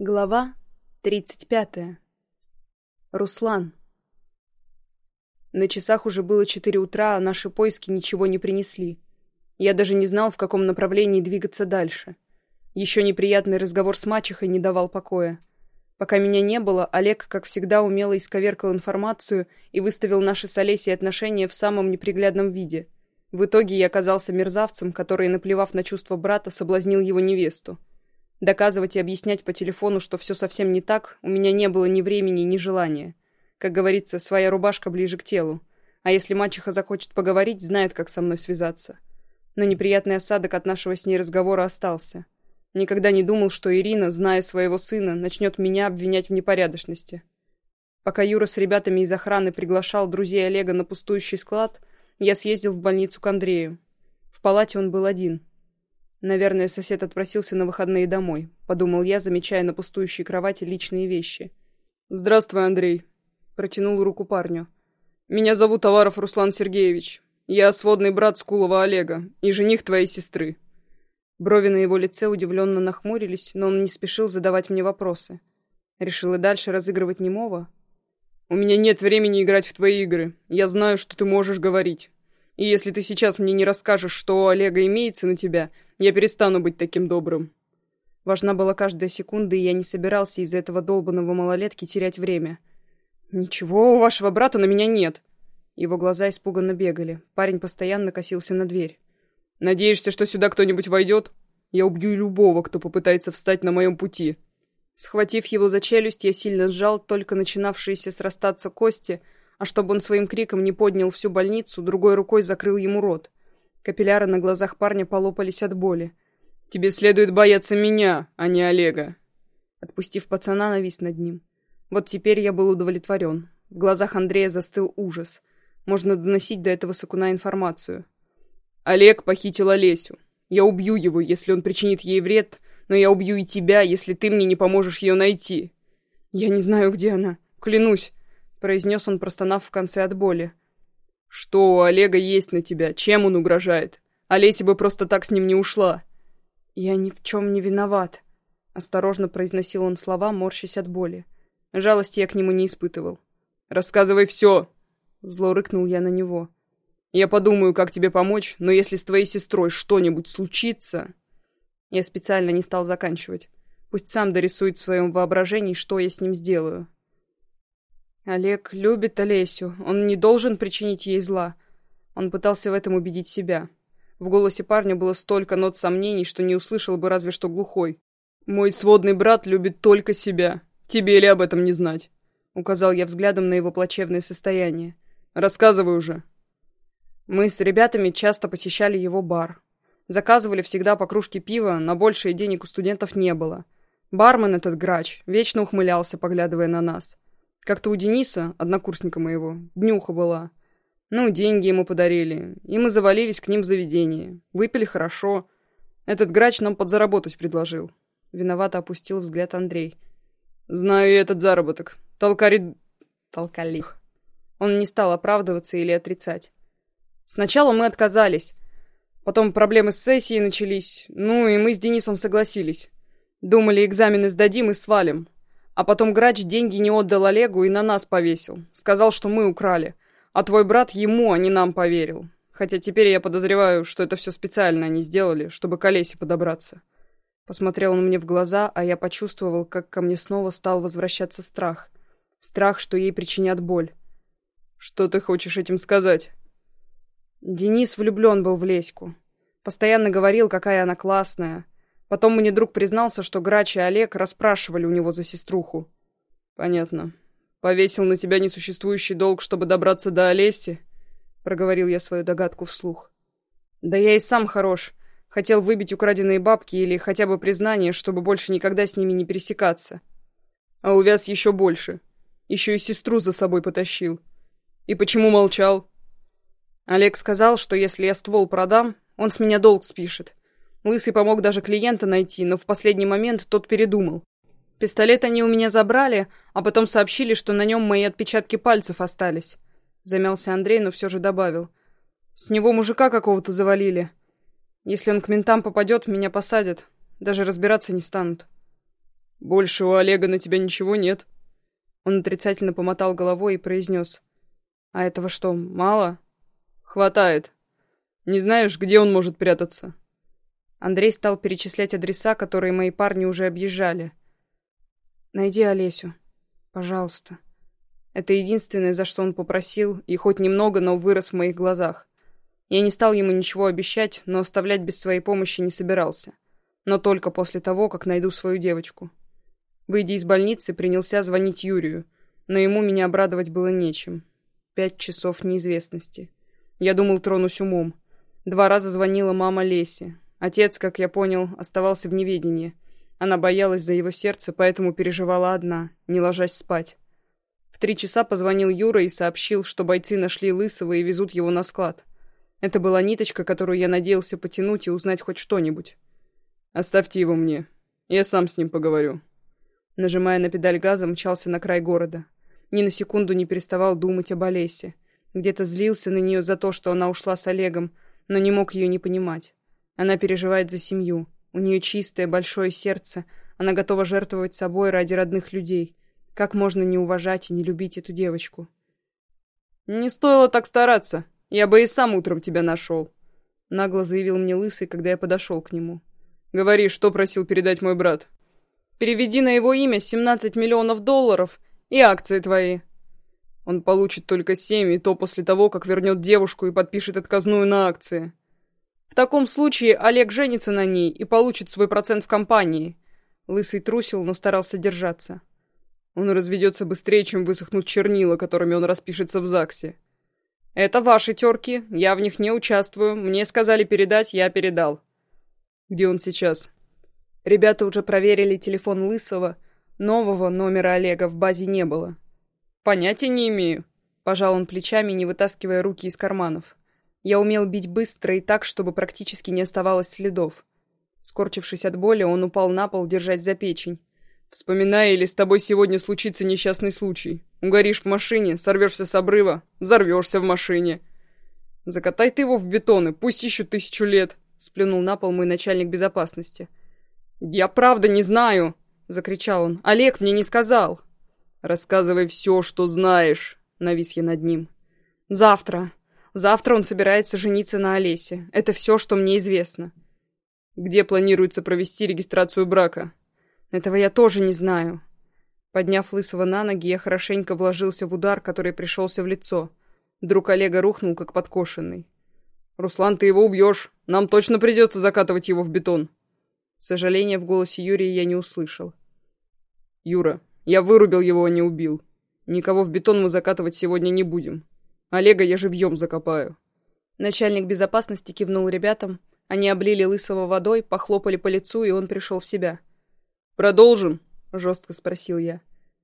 Глава 35. Руслан. На часах уже было 4 утра, а наши поиски ничего не принесли. Я даже не знал, в каком направлении двигаться дальше. Еще неприятный разговор с мачехой не давал покоя. Пока меня не было, Олег, как всегда, умело исковеркал информацию и выставил наши с Олесей отношения в самом неприглядном виде. В итоге я оказался мерзавцем, который, наплевав на чувства брата, соблазнил его невесту. Доказывать и объяснять по телефону, что все совсем не так, у меня не было ни времени, ни желания. Как говорится, своя рубашка ближе к телу. А если мачеха захочет поговорить, знает, как со мной связаться. Но неприятный осадок от нашего с ней разговора остался. Никогда не думал, что Ирина, зная своего сына, начнет меня обвинять в непорядочности. Пока Юра с ребятами из охраны приглашал друзей Олега на пустующий склад, я съездил в больницу к Андрею. В палате он был один — Наверное, сосед отпросился на выходные домой, подумал я, замечая на пустующей кровати личные вещи. Здравствуй, Андрей, протянул руку парню. Меня зовут Товаров Руслан Сергеевич. Я сводный брат Скулова Олега и жених твоей сестры. Брови на его лице удивленно нахмурились, но он не спешил задавать мне вопросы. Решил и дальше разыгрывать немого? «У меня нет времени играть в твои игры. Я знаю, что ты можешь говорить. И если ты сейчас мне не расскажешь, что у Олега имеется на тебя, я перестану быть таким добрым. Важна была каждая секунда, и я не собирался из-за этого долбанного малолетки терять время. «Ничего у вашего брата на меня нет!» Его глаза испуганно бегали. Парень постоянно косился на дверь. «Надеешься, что сюда кто-нибудь войдет? Я убью любого, кто попытается встать на моем пути!» Схватив его за челюсть, я сильно сжал только начинавшиеся срастаться кости, а чтобы он своим криком не поднял всю больницу, другой рукой закрыл ему рот. Капилляры на глазах парня полопались от боли. «Тебе следует бояться меня, а не Олега!» Отпустив пацана, навис над ним. Вот теперь я был удовлетворен. В глазах Андрея застыл ужас. Можно доносить до этого сакуна информацию. «Олег похитил Олесю. Я убью его, если он причинит ей вред, но я убью и тебя, если ты мне не поможешь ее найти». «Я не знаю, где она. Клянусь произнес он, простонав в конце от боли. «Что у Олега есть на тебя? Чем он угрожает? Олеся бы просто так с ним не ушла». «Я ни в чем не виноват», — осторожно произносил он слова, морщась от боли. Жалости я к нему не испытывал. «Рассказывай все!» — зло рыкнул я на него. «Я подумаю, как тебе помочь, но если с твоей сестрой что-нибудь случится...» Я специально не стал заканчивать. Пусть сам дорисует в своем воображении, что я с ним сделаю. Олег любит Олесю. Он не должен причинить ей зла. Он пытался в этом убедить себя. В голосе парня было столько нот сомнений, что не услышал бы разве что глухой. «Мой сводный брат любит только себя. Тебе ли об этом не знать?» Указал я взглядом на его плачевное состояние. «Рассказывай уже». Мы с ребятами часто посещали его бар. Заказывали всегда по кружке пива, на большие денег у студентов не было. Бармен этот грач вечно ухмылялся, поглядывая на нас. Как-то у Дениса, однокурсника моего, днюха была. Ну, деньги ему подарили, и мы завалились к ним в заведение. Выпили хорошо. Этот грач нам подзаработать предложил. Виновато опустил взгляд Андрей. Знаю я этот заработок. Толкари... Толкалих. Он не стал оправдываться или отрицать. Сначала мы отказались. Потом проблемы с сессией начались. Ну, и мы с Денисом согласились. Думали, экзамены сдадим и свалим. А потом грач деньги не отдал Олегу и на нас повесил. Сказал, что мы украли. А твой брат ему, а не нам поверил. Хотя теперь я подозреваю, что это все специально они сделали, чтобы к Олесе подобраться. Посмотрел он мне в глаза, а я почувствовал, как ко мне снова стал возвращаться страх. Страх, что ей причинят боль. Что ты хочешь этим сказать? Денис влюблен был в Леську. Постоянно говорил, какая она классная. Потом мне друг признался, что Грач и Олег расспрашивали у него за сеструху. Понятно. Повесил на тебя несуществующий долг, чтобы добраться до Олеси? Проговорил я свою догадку вслух. Да я и сам хорош. Хотел выбить украденные бабки или хотя бы признание, чтобы больше никогда с ними не пересекаться. А увяз еще больше. Еще и сестру за собой потащил. И почему молчал? Олег сказал, что если я ствол продам, он с меня долг спишет. Лысый помог даже клиента найти, но в последний момент тот передумал. Пистолет они у меня забрали, а потом сообщили, что на нем мои отпечатки пальцев остались. Замялся Андрей, но все же добавил. С него мужика какого-то завалили. Если он к ментам попадет, меня посадят. Даже разбираться не станут. Больше у Олега на тебя ничего нет. Он отрицательно помотал головой и произнес. А этого что, мало? Хватает. Не знаешь, где он может прятаться? Андрей стал перечислять адреса, которые мои парни уже объезжали. Найди Олесю. Пожалуйста. Это единственное, за что он попросил, и хоть немного, но вырос в моих глазах. Я не стал ему ничего обещать, но оставлять без своей помощи не собирался. Но только после того, как найду свою девочку. Выйдя из больницы, принялся звонить Юрию, но ему меня обрадовать было нечем. Пять часов неизвестности. Я думал, тронусь умом. Два раза звонила мама Леси. Отец, как я понял, оставался в неведении. Она боялась за его сердце, поэтому переживала одна, не ложась спать. В три часа позвонил Юра и сообщил, что бойцы нашли Лысого и везут его на склад. Это была ниточка, которую я надеялся потянуть и узнать хоть что-нибудь. «Оставьте его мне. Я сам с ним поговорю». Нажимая на педаль газа, мчался на край города. Ни на секунду не переставал думать об Олесе. Где-то злился на нее за то, что она ушла с Олегом, но не мог ее не понимать. Она переживает за семью. У нее чистое, большое сердце. Она готова жертвовать собой ради родных людей. Как можно не уважать и не любить эту девочку? «Не стоило так стараться. Я бы и сам утром тебя нашел», — нагло заявил мне Лысый, когда я подошел к нему. «Говори, что просил передать мой брат?» «Переведи на его имя 17 миллионов долларов и акции твои». Он получит только семь, и то после того, как вернет девушку и подпишет отказную на акции. В таком случае Олег женится на ней и получит свой процент в компании. Лысый трусил, но старался держаться. Он разведется быстрее, чем высохнут чернила, которыми он распишется в ЗАГСе. Это ваши терки, я в них не участвую. Мне сказали передать, я передал. Где он сейчас? Ребята уже проверили телефон Лысого. Нового номера Олега в базе не было. Понятия не имею. Пожал он плечами, не вытаскивая руки из карманов. Я умел бить быстро и так, чтобы практически не оставалось следов. Скорчившись от боли, он упал на пол, держать за печень. Вспоминая, или с тобой сегодня случится несчастный случай. Угоришь в машине, сорвешься с обрыва, взорвешься в машине. Закатай ты его в бетон и пусть ищут тысячу лет, сплюнул на пол мой начальник безопасности. Я правда не знаю, закричал он. Олег мне не сказал. Рассказывай все, что знаешь, навис я над ним. Завтра. Завтра он собирается жениться на Олесе. Это все, что мне известно. Где планируется провести регистрацию брака? Этого я тоже не знаю. Подняв Лысого на ноги, я хорошенько вложился в удар, который пришелся в лицо. Друг Олега рухнул, как подкошенный. «Руслан, ты его убьешь. Нам точно придется закатывать его в бетон». Сожаления в голосе Юрия я не услышал. «Юра, я вырубил его, а не убил. Никого в бетон мы закатывать сегодня не будем. Олега я живьем закопаю». Начальник безопасности кивнул ребятам. Они облили Лысого водой, похлопали по лицу, и он пришел в себя. «Продолжим?» — жестко спросил я.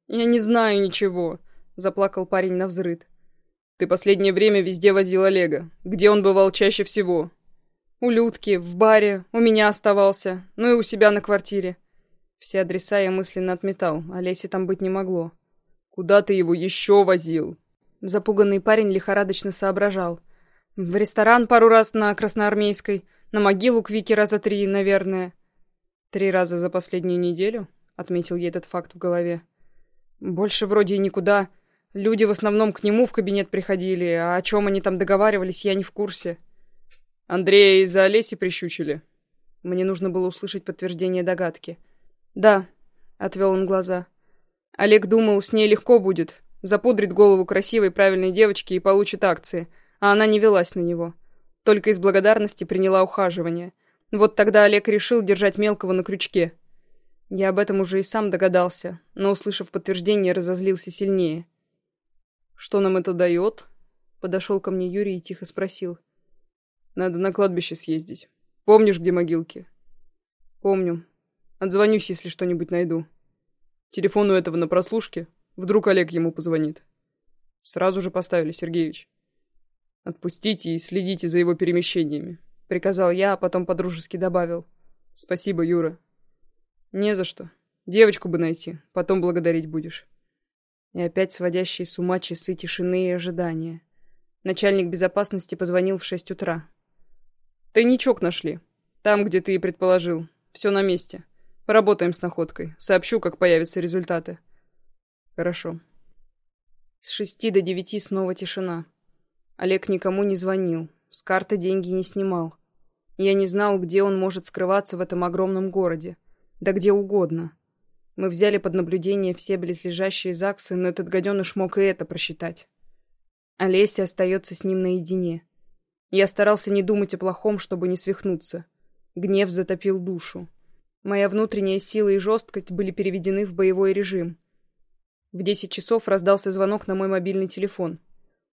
«Я не знаю ничего», — заплакал парень на взрыд. «Ты последнее время везде возил Олега. Где он бывал чаще всего?» «У Людки, в баре, у меня оставался, ну и у себя на квартире». Все адреса я мысленно отметал, а Леси там быть не могло. «Куда ты его еще возил?» Запуганный парень лихорадочно соображал. «В ресторан пару раз на Красноармейской, на могилу к Вике раза три, наверное». «Три раза за последнюю неделю?» — отметил я этот факт в голове. «Больше вроде и никуда. Люди в основном к нему в кабинет приходили, а о чем они там договаривались, я не в курсе». «Андрея из-за Олеси прищучили?» Мне нужно было услышать подтверждение догадки. «Да», — отвел он глаза. Олег думал, с ней легко будет. Запудрит голову красивой правильной девочки и получит акции, а она не велась на него. Только из благодарности приняла ухаживание. Вот тогда Олег решил держать мелкого на крючке. Я об этом уже и сам догадался, но, услышав подтверждение, разозлился сильнее. «Что нам это дает?» Подошел ко мне Юрий и тихо спросил. «Надо на кладбище съездить. Помнишь, где могилки?» «Помню. Отзвонюсь, если что-нибудь найду. Телефон у этого на прослушке. Вдруг Олег ему позвонит». «Сразу же поставили, Сергеевич. Отпустите и следите за его перемещениями приказал я, а потом подружески добавил. Спасибо, Юра. Не за что. Девочку бы найти, потом благодарить будешь. И опять сводящие с ума часы тишины и ожидания. Начальник безопасности позвонил в шесть утра. Тайничок нашли. Там, где ты и предположил. Все на месте. Поработаем с находкой. Сообщу, как появятся результаты. Хорошо. С шести до девяти снова тишина. Олег никому не звонил, с карты деньги не снимал. Я не знал, где он может скрываться в этом огромном городе. Да где угодно. Мы взяли под наблюдение все близлежащие ЗАГСы, но этот гаденыш мог и это просчитать. Олеся остается с ним наедине. Я старался не думать о плохом, чтобы не свихнуться. Гнев затопил душу. Моя внутренняя сила и жесткость были переведены в боевой режим. В десять часов раздался звонок на мой мобильный телефон.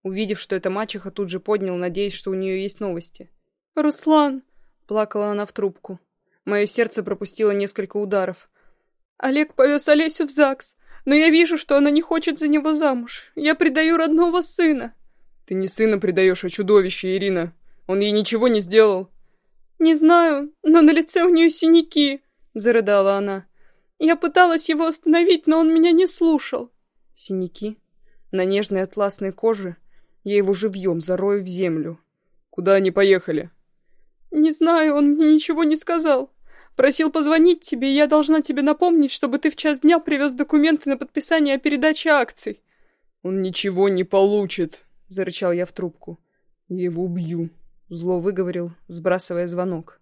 Увидев, что это мачеха, тут же поднял, надеясь, что у нее есть новости. «Руслан!» — плакала она в трубку. Мое сердце пропустило несколько ударов. Олег повез Олесю в ЗАГС, но я вижу, что она не хочет за него замуж. Я предаю родного сына. Ты не сына предаешь, а чудовище, Ирина. Он ей ничего не сделал. Не знаю, но на лице у нее синяки, зарыдала она. Я пыталась его остановить, но он меня не слушал. Синяки? На нежной атласной коже я его живьем зарою в землю. Куда они поехали? Не знаю, он мне ничего не сказал. Просил позвонить тебе, и я должна тебе напомнить, чтобы ты в час дня привез документы на подписание о передаче акций. Он ничего не получит, зарычал я в трубку. Я его убью, зло выговорил, сбрасывая звонок.